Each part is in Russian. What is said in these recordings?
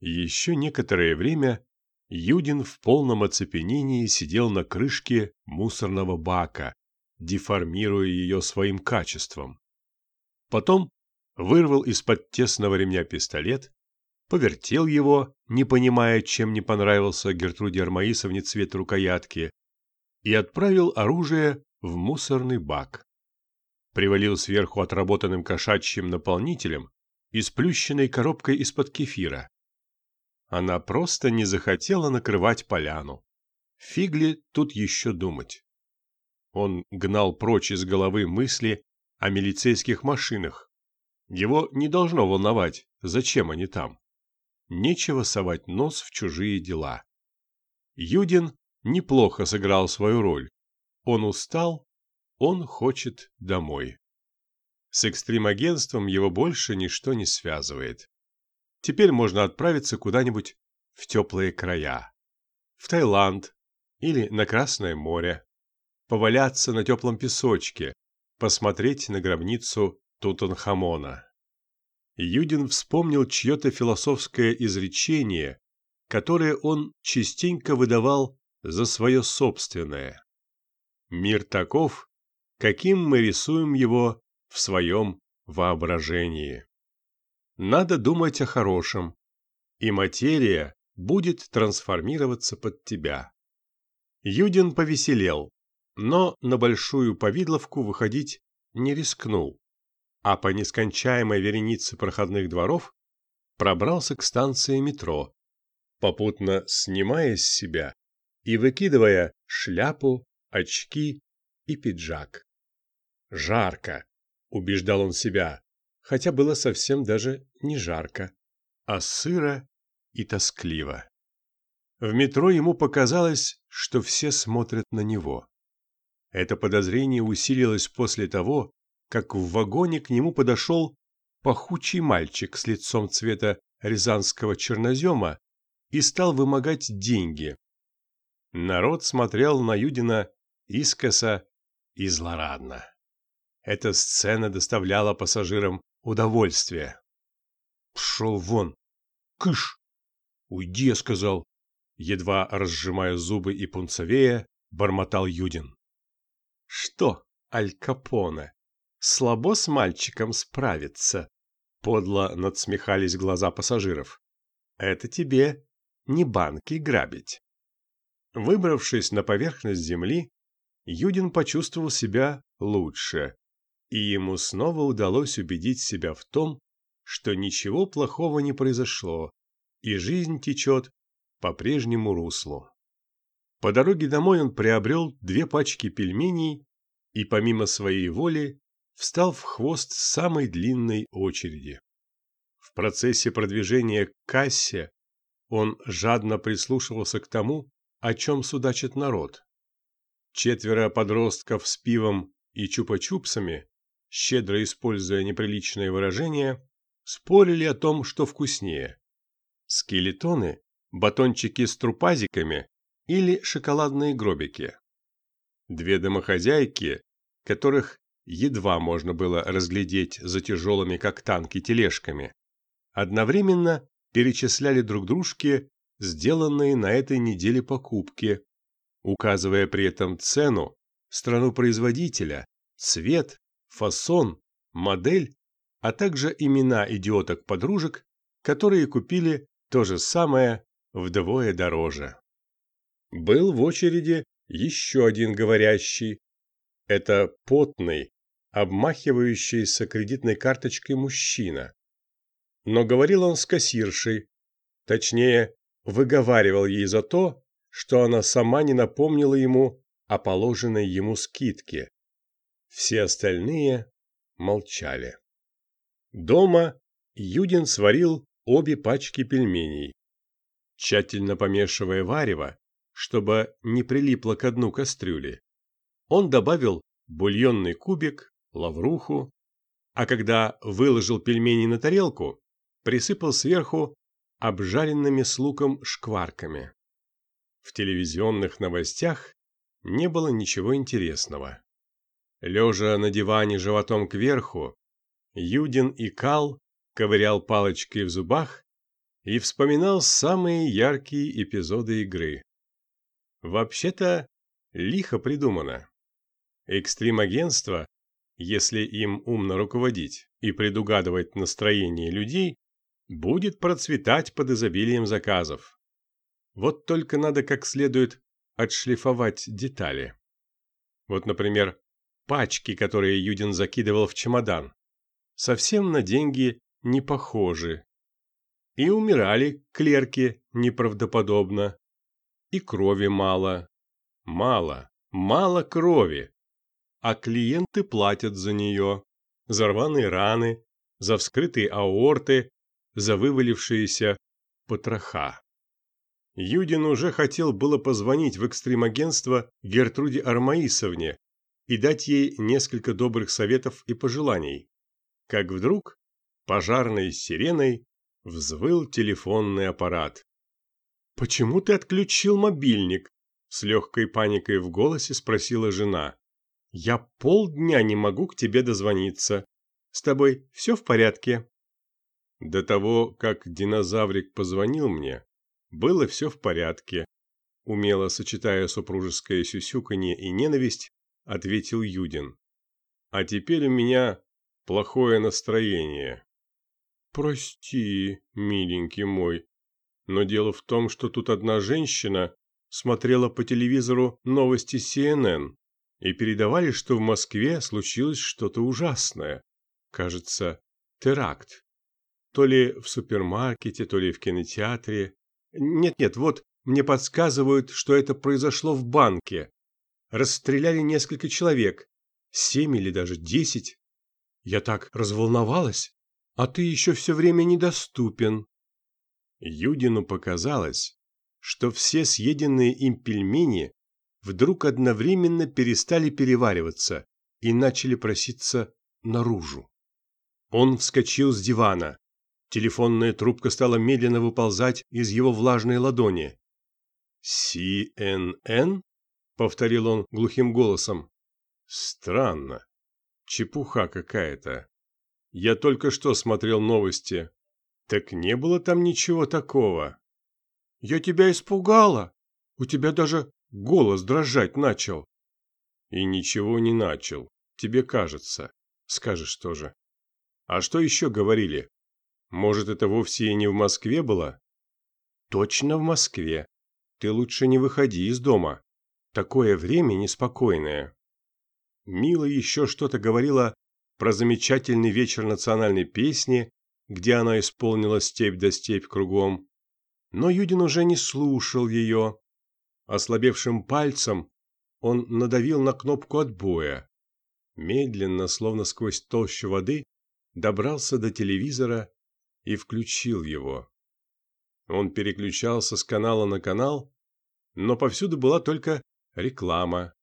Еще некоторое время Юдин в полном оцепенении сидел на крышке мусорного бака, деформируя ее своим качеством. Потом вырвал из-под тесного ремня пистолет, повертел его, не понимая, чем не понравился Гертруде Армаисовне цвет рукоятки, и отправил оружие в мусорный бак. Привалил сверху отработанным кошачьим наполнителем и сплющенной коробкой из-под кефира. Она просто не захотела накрывать поляну. Фигли тут еще думать. Он гнал прочь из головы мысли о милицейских машинах. Его не должно волновать, зачем они там. Нечего совать нос в чужие дела. Юдин неплохо сыграл свою роль. Он устал, он хочет домой. С экстрим-агентством его больше ничто не связывает. Теперь можно отправиться куда-нибудь в теплые края. В Таиланд или на Красное море. Поваляться на теплом песочке, посмотреть на гробницу Тутанхамона. Юдин вспомнил чье-то философское изречение, которое он частенько выдавал за свое собственное. Мир таков, каким мы рисуем его в своем воображении. Надо думать о хорошем, и материя будет трансформироваться под тебя. Юдин повеселел, но на большую повидловку выходить не рискнул а по нескончаемой веренице проходных дворов пробрался к станции метро, попутно снимая с себя и выкидывая шляпу, очки и пиджак. «Жарко!» – убеждал он себя, хотя было совсем даже не жарко, а сыро и тоскливо. В метро ему показалось, что все смотрят на него. Это подозрение усилилось после того, как в вагоне к нему подошел пахучий мальчик с лицом цвета рязанского чернозема и стал вымогать деньги. Народ смотрел на Юдина искоса и злорадно. Эта сцена доставляла пассажирам удовольствие. «Пшел вон! Кыш! Уйди!» — сказал. Едва разжимая зубы и пунцовея, бормотал Юдин. «Что, Аль Капоне, слабо с мальчиком справиться. Подло надсмехались глаза пассажиров. Это тебе не банки грабить. Выбравшись на поверхность земли, Юдин почувствовал себя лучше, и ему снова удалось убедить себя в том, что ничего плохого не произошло, и жизнь течет по прежнему руслу. По дороге домой он приобрел две пачки пельменей и помимо своей воли встал в хвост самой длинной очереди. В процессе продвижения к кассе он жадно прислушивался к тому, о чем судачит народ. Четверо подростков с пивом и чупа-чупсами, щедро используя неприличные выражения, спорили о том, что вкуснее. Скелетоны, батончики с трупазиками или шоколадные гробики. Две домохозяйки, которых едва можно было разглядеть за тяжелыми, как танки, тележками, одновременно перечисляли друг дружке сделанные на этой неделе покупки, указывая при этом цену, страну производителя, цвет, фасон, модель, а также имена идиоток-подружек, которые купили то же самое вдвое дороже. Был в очереди еще один говорящий. Это потный, обмахивающийся кредитной карточкой мужчина. Но говорил он с кассиршей, точнее, выговаривал ей за то, что она сама не напомнила ему о положенной ему скидке. Все остальные молчали. Дома Юдин сварил обе пачки пельменей. Тщательно помешивая варево, чтобы не прилипло к дну кастрюли, он добавил бульонный кубик, лавруху, а когда выложил пельмени на тарелку, присыпал сверху обжаренными с луком шкварками. В телевизионных новостях не было ничего интересного. Лежа на диване животом кверху, Юдин и Кал ковырял палочкой в зубах и вспоминал самые яркие эпизоды игры. Вообще-то, лихо придумано. Экстрим-агентство, если им умно руководить и предугадывать настроение людей, будет процветать под изобилием заказов. Вот только надо как следует отшлифовать детали. Вот, например, пачки, которые Юдин закидывал в чемодан, совсем на деньги не похожи. И умирали клерки неправдоподобно. И крови мало. Мало, мало крови. А клиенты платят за нее. За рваные раны, за вскрытые аорты, за вывалившиеся потроха. Юдин уже хотел было позвонить в экстремагентство Гертруде Армаисовне и дать ей несколько добрых советов и пожеланий. Как вдруг пожарной сиреной взвыл телефонный аппарат. «Почему ты отключил мобильник?» С легкой паникой в голосе спросила жена. «Я полдня не могу к тебе дозвониться. С тобой все в порядке?» До того, как динозаврик позвонил мне, было все в порядке. Умело сочетая супружеское сюсюканье и ненависть, ответил Юдин. А теперь у меня плохое настроение. Прости, миленький мой, но дело в том, что тут одна женщина смотрела по телевизору новости CNN и передавали, что в Москве случилось что-то ужасное. Кажется, теракт. То ли в супермаркете, то ли в кинотеатре. Нет-нет, вот мне подсказывают, что это произошло в банке. Расстреляли несколько человек. Семь или даже десять. Я так разволновалась, а ты еще все время недоступен. Юдину показалось, что все съеденные им пельмени вдруг одновременно перестали перевариваться и начали проситься наружу. Он вскочил с дивана, Телефонная трубка стала медленно выползать из его влажной ладони. «CNN?» — повторил он глухим голосом. «Странно. Чепуха какая-то. Я только что смотрел новости. Так не было там ничего такого». «Я тебя испугала. У тебя даже голос дрожать начал». «И ничего не начал. Тебе кажется. Скажешь тоже. А что еще говорили?» Может, это вовсе и не в Москве было? Точно в Москве. Ты лучше не выходи из дома. Такое время неспокойное. Мила еще что-то говорила про замечательный вечер национальной песни, где она исполнила степь да степь кругом. Но Юдин уже не слушал ее. Ослабевшим пальцем он надавил на кнопку отбоя. Медленно, словно сквозь толщу воды, добрался до телевизора и включил его. Он переключался с канала на канал, но повсюду была только реклама.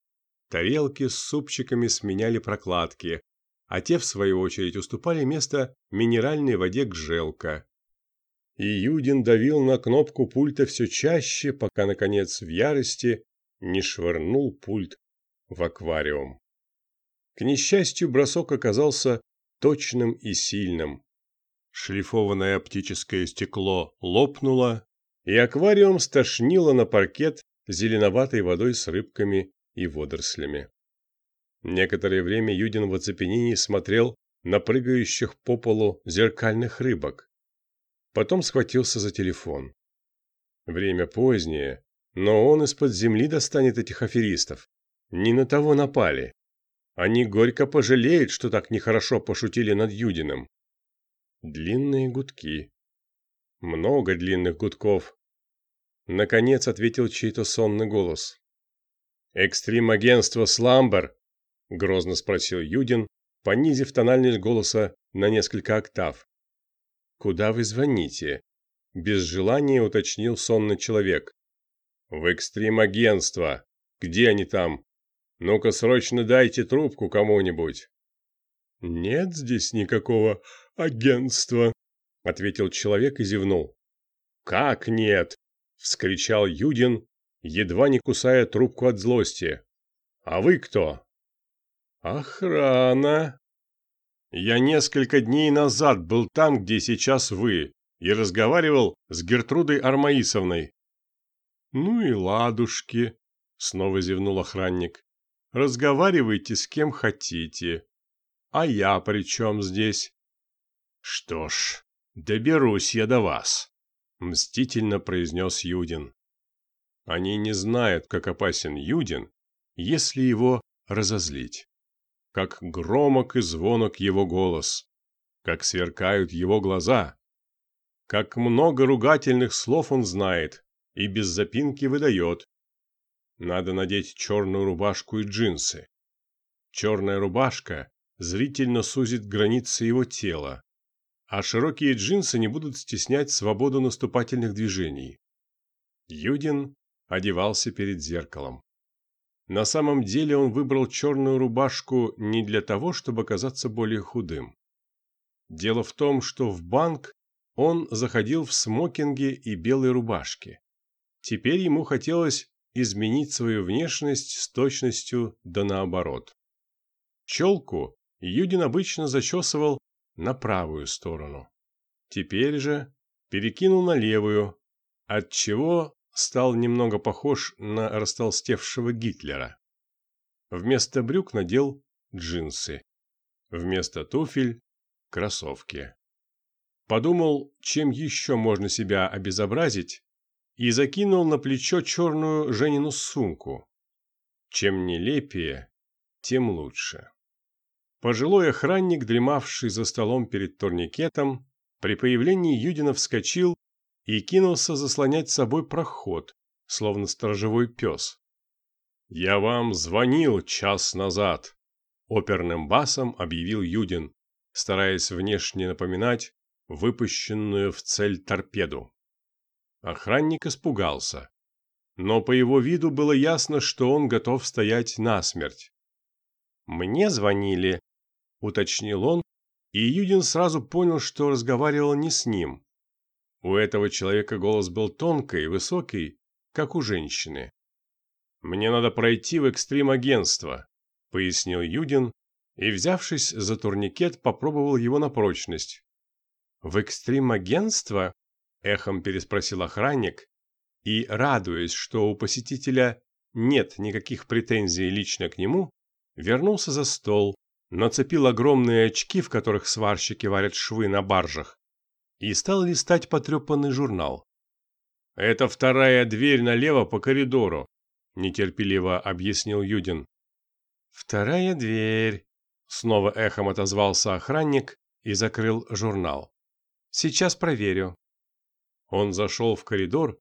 Тарелки с супчиками сменяли прокладки, а те, в свою очередь, уступали место минеральной воде Гжелка. И Юдин давил на кнопку пульта все чаще, пока, наконец, в ярости не швырнул пульт в аквариум. К несчастью, бросок оказался точным и сильным. Шлифованное оптическое стекло лопнуло, и аквариум стошнило на паркет зеленоватой водой с рыбками и водорослями. Некоторое время Юдин в оцепенении смотрел на прыгающих по полу зеркальных рыбок. Потом схватился за телефон. Время позднее, но он из-под земли достанет этих аферистов. Не на того напали. Они горько пожалеют, что так нехорошо пошутили над Юдиным. Длинные гудки. Много длинных гудков. Наконец ответил чей-то сонный голос. «Экстрим-агентство Сламбер?» – грозно спросил Юдин, понизив тональность голоса на несколько октав. «Куда вы звоните?» – без желания уточнил сонный человек. «В экстрим-агентство. Где они там? Ну-ка срочно дайте трубку кому-нибудь». «Нет здесь никакого агентства», — ответил человек и зевнул. «Как нет?» — вскричал Юдин, едва не кусая трубку от злости. «А вы кто?» «Охрана!» «Я несколько дней назад был там, где сейчас вы, и разговаривал с Гертрудой Армаисовной. «Ну и ладушки», — снова зевнул охранник. «Разговаривайте с кем хотите. А я при чем здесь?» «Что ж, доберусь я до вас», — мстительно произнес Юдин. Они не знают, как опасен Юдин, если его разозлить. Как громок и звонок его голос, как сверкают его глаза, как много ругательных слов он знает и без запинки выдает. Надо надеть черную рубашку и джинсы. Черная рубашка зрительно сузит границы его тела, а широкие джинсы не будут стеснять свободу наступательных движений. Юдин одевался перед зеркалом. На самом деле он выбрал черную рубашку не для того, чтобы казаться более худым. Дело в том, что в банк он заходил в смокинге и белой рубашке. Теперь ему хотелось изменить свою внешность с точностью да наоборот. Челку Юдин обычно зачесывал на правую сторону. Теперь же перекинул на левую, отчего стал немного похож на растолстевшего Гитлера. Вместо брюк надел джинсы. Вместо туфель – кроссовки. Подумал, чем еще можно себя обезобразить, и закинул на плечо черную Женину сумку. Чем нелепее, тем лучше. Пожилой охранник, дремавший за столом перед турникетом, при появлении Юдина вскочил и кинулся заслонять собой проход, словно сторожевой пес. «Я вам звонил час назад», — оперным басом объявил Юдин, стараясь внешне напоминать выпущенную в цель торпеду. Охранник испугался, но по его виду было ясно, что он готов стоять насмерть. «Мне звонили», — уточнил он, и Юдин сразу понял, что разговаривал не с ним, у этого человека голос был тонкий и высокий, как у женщины. «Мне надо пройти в экстрим-агентство», — пояснил Юдин, и, взявшись за турникет, попробовал его на прочность. «В экстрим-агентство?» — эхом переспросил охранник, и, радуясь, что у посетителя нет никаких претензий лично к нему, вернулся за стол, нацепил огромные очки, в которых сварщики варят швы на баржах, и стал листать потрепанный журнал. «Это вторая дверь налево по коридору», – нетерпеливо объяснил Юдин. «Вторая дверь», – снова эхом отозвался охранник и закрыл журнал. «Сейчас проверю». Он зашел в коридор,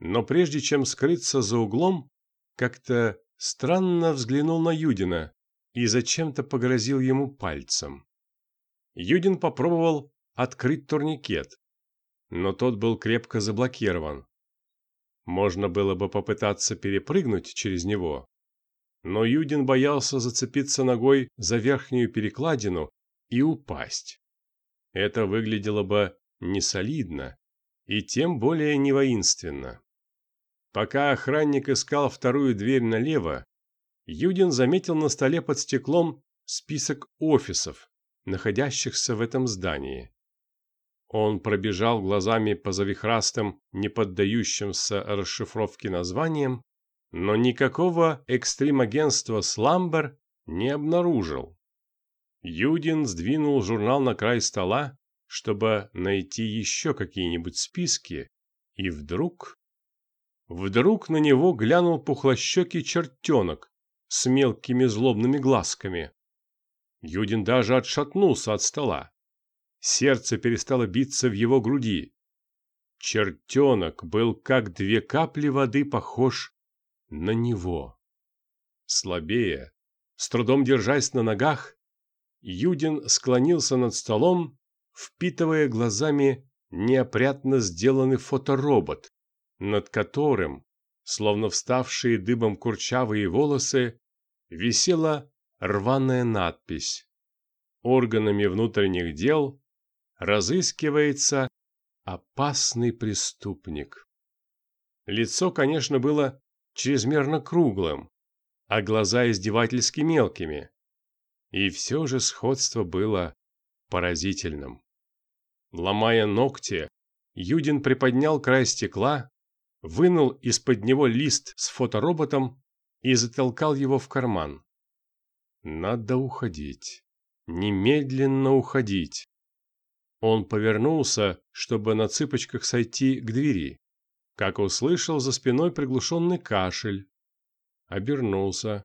но прежде чем скрыться за углом, как-то странно взглянул на Юдина и зачем-то погрозил ему пальцем. Юдин попробовал открыть турникет, но тот был крепко заблокирован. Можно было бы попытаться перепрыгнуть через него, но Юдин боялся зацепиться ногой за верхнюю перекладину и упасть. Это выглядело бы несолидно и тем более не воинственно. Пока охранник искал вторую дверь налево, Юдин заметил на столе под стеклом список офисов, находящихся в этом здании. Он пробежал глазами по завихрастым, не поддающимся расшифровке названиям, но никакого экстрим-агентства «Сламбер» не обнаружил. Юдин сдвинул журнал на край стола, чтобы найти еще какие-нибудь списки, и вдруг... Вдруг на него глянул пухлощекий чертенок с мелкими злобными глазками. Юдин даже отшатнулся от стола. Сердце перестало биться в его груди. Чертенок был как две капли воды похож на него. Слабее, с трудом держась на ногах, Юдин склонился над столом, впитывая глазами неопрятно сделанный фоторобот, над которым, словно вставшие дыбом курчавые волосы, висела рваная надпись. Органами внутренних дел разыскивается опасный преступник. Лицо, конечно, было чрезмерно круглым, а глаза издевательски мелкими. И все же сходство было поразительным. Ломая ногти, Юдин приподнял край стекла, вынул из-под него лист с фотороботом и затолкал его в карман. Надо уходить. Немедленно уходить. Он повернулся, чтобы на цыпочках сойти к двери, как услышал за спиной приглушенный кашель. Обернулся.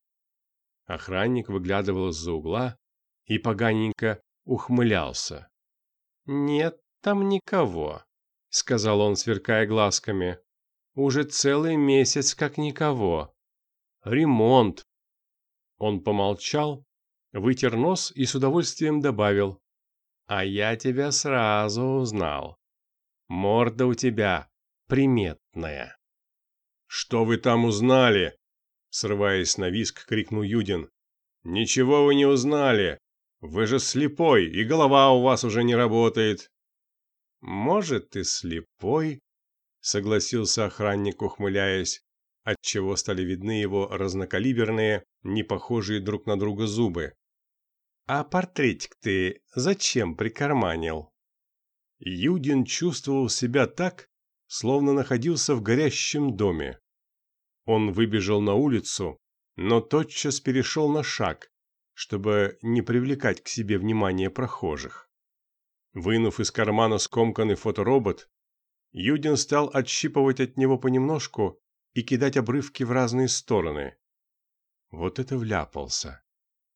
Охранник выглядывал из-за угла и поганенько ухмылялся. «Нет там никого», — сказал он, сверкая глазками. «Уже целый месяц как никого. Ремонт». Он помолчал, вытер нос и с удовольствием добавил. «А я тебя сразу узнал. Морда у тебя приметная». «Что вы там узнали?» Срываясь на виск, крикнул Юдин. «Ничего вы не узнали. Вы же слепой, и голова у вас уже не работает. Может, и слепой, согласился охранник, ухмыляясь, отчего стали видны его разнокалиберные, не похожие друг на друга зубы. А портретик ты зачем прикарманил? Юдин чувствовал себя так, словно находился в горящем доме. Он выбежал на улицу, но тотчас перешел на шаг, чтобы не привлекать к себе внимание прохожих. Вынув из кармана скомканный фоторобот, Юдин стал отщипывать от него понемножку и кидать обрывки в разные стороны. Вот это вляпался.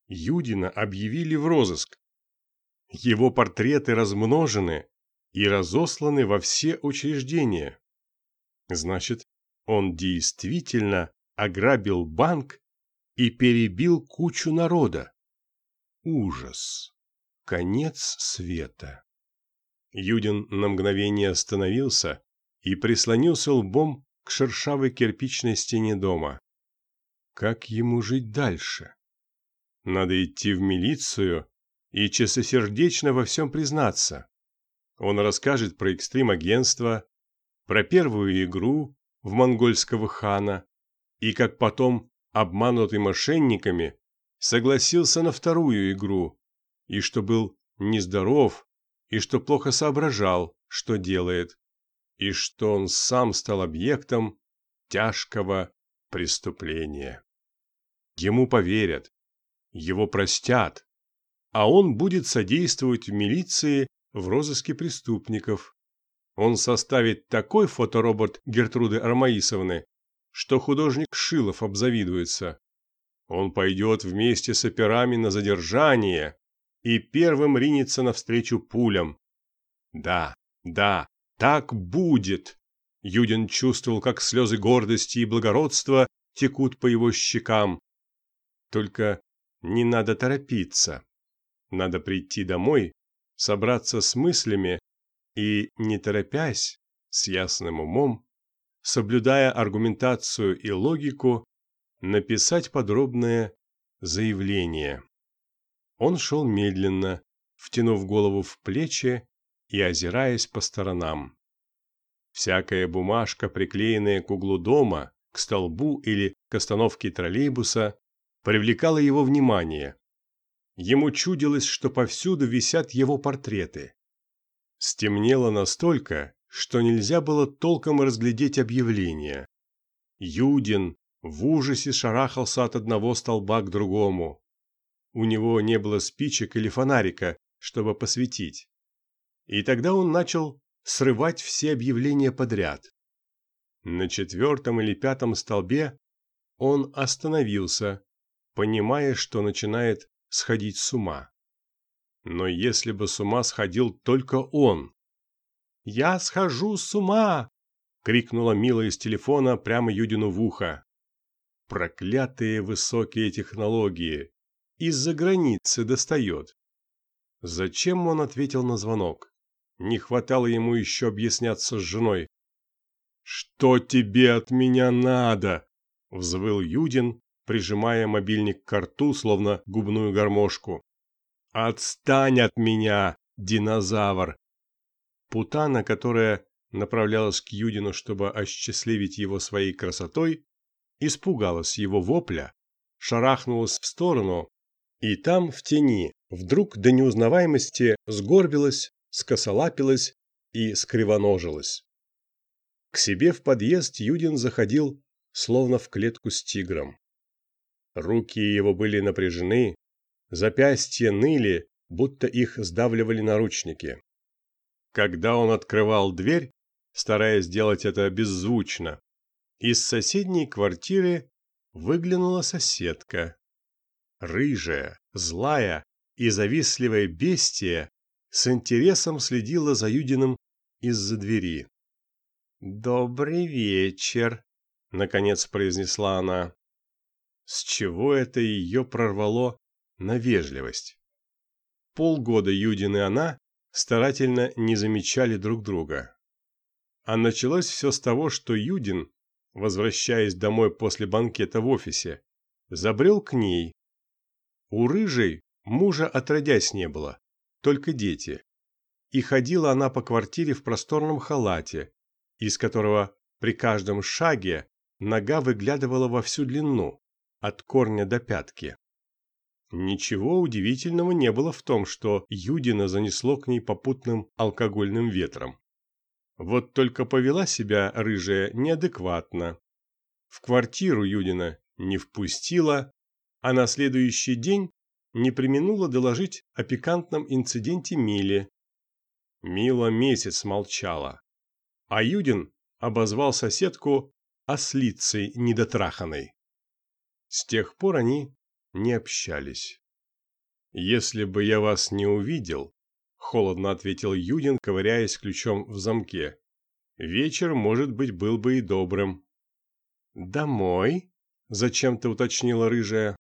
Юдина объявили в розыск. Его портреты размножены и разосланы во все учреждения. Значит, он действительно ограбил банк и перебил кучу народа. Ужас. Конец света. Юдин на мгновение остановился и прислонился лбом к шершавой кирпичной стене дома. Как ему жить дальше? Надо идти в милицию и чистосердечно во всем признаться. Он расскажет про экстрим-агентство, про первую игру в монгольского хана и как потом обманутый мошенниками, согласился на вторую игру, и что был нездоров, и что плохо соображал, что делает, и что он сам стал объектом тяжкого преступления. Ему поверят, его простят, а он будет содействовать в милиции в розыске преступников. Он составит такой фоторобот Гертруды Армаисовны, что художник Шилов обзавидуется. Он пойдет вместе с операми на задержание и первым ринется навстречу пулям. Да, да, так будет. Юдин чувствовал, как слезы гордости и благородства текут по его щекам. Только не надо торопиться. Надо прийти домой, собраться с мыслями и, не торопясь, с ясным умом, соблюдая аргументацию и логику, написать подробное заявление. Он шел медленно, втянув голову в плечи и озираясь по сторонам. Всякая бумажка, приклеенная к углу дома, к столбу или к остановке троллейбуса, привлекала его внимание. Ему чудилось, что повсюду висят его портреты. Стемнело настолько, что нельзя было толком разглядеть объявление. Юдин в ужасе шарахался от одного столба к другому. У него не было спичек или фонарика, чтобы посветить. И тогда он начал срывать все объявления подряд. На четвертом или пятом столбе он остановился, понимая, что начинает сходить с ума. Но если бы с ума сходил только он, «Я схожу с ума!» — крикнула Мила из телефона прямо Юдину в ухо. Проклятые высокие технологии. Из-за границы достает. Зачем он ответил на звонок? Не хватало ему еще объясняться с женой. «Что тебе от меня надо?» — взвыл Юдин, прижимая мобильник к рту, словно губную гармошку. «Отстань от меня, динозавр! Путана, которая направлялась к Юдину, чтобы осчастливить его своей красотой, испугалась его вопля, шарахнулась в сторону, и там, в тени, вдруг до неузнаваемости сгорбилась, скосолапилась и скривоножилась. К себе в подъезд Юдин заходил, словно в клетку с тигром. Руки его были напряжены, запястья ныли, будто их сдавливали наручники. Когда он открывал дверь, стараясь сделать это беззвучно, из соседней квартиры выглянула соседка. Рыжая, злая и завистливая бестия с интересом следила за Юдиным из-за двери. «Добрый вечер», — наконец произнесла она. С чего это ее прорвало на вежливость? Полгода Юдин и она старательно не замечали друг друга. А началось все с того, что Юдин, возвращаясь домой после банкета в офисе, забрел к ней. У рыжей мужа отродясь не было, только дети. И ходила она по квартире в просторном халате, из которого при каждом шаге нога выглядывала во всю длину, от корня до пятки. Ничего удивительного не было в том, что Юдина занесло к ней попутным алкогольным ветром. Вот только повела себя рыжая неадекватно. В квартиру Юдина не впустила, а на следующий день не применула доложить о пикантном инциденте Миле. Мила месяц молчала, а Юдин обозвал соседку ослицей недотраханной. С тех пор они не общались. «Если бы я вас не увидел», — холодно ответил Юдин, ковыряясь ключом в замке, — «вечер, может быть, был бы и добрым». «Домой?» — зачем-то уточнила рыжая.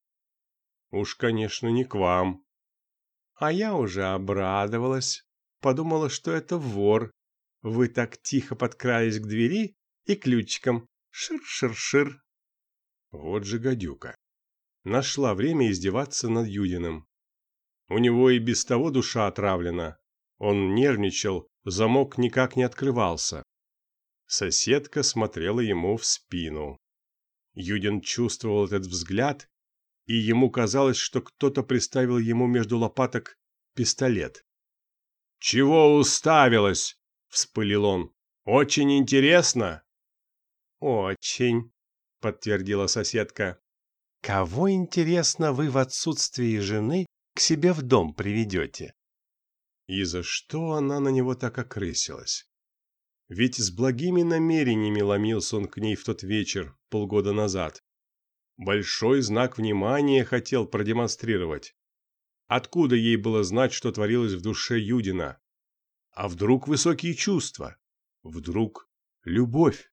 «Уж, конечно, не к вам». А я уже обрадовалась, подумала, что это вор. Вы так тихо подкрались к двери и ключиком шир-шир-шир. Вот же гадюка нашла время издеваться над Юдиным. У него и без того душа отравлена. Он нервничал, замок никак не открывался. Соседка смотрела ему в спину. Юдин чувствовал этот взгляд, и ему казалось, что кто-то приставил ему между лопаток пистолет. «Чего уставилась?» – вспылил он. «Очень интересно?» «Очень», – подтвердила соседка. Кого, интересно, вы в отсутствии жены к себе в дом приведете? И за что она на него так окрысилась? Ведь с благими намерениями ломился он к ней в тот вечер, полгода назад. Большой знак внимания хотел продемонстрировать. Откуда ей было знать, что творилось в душе Юдина? А вдруг высокие чувства? Вдруг любовь?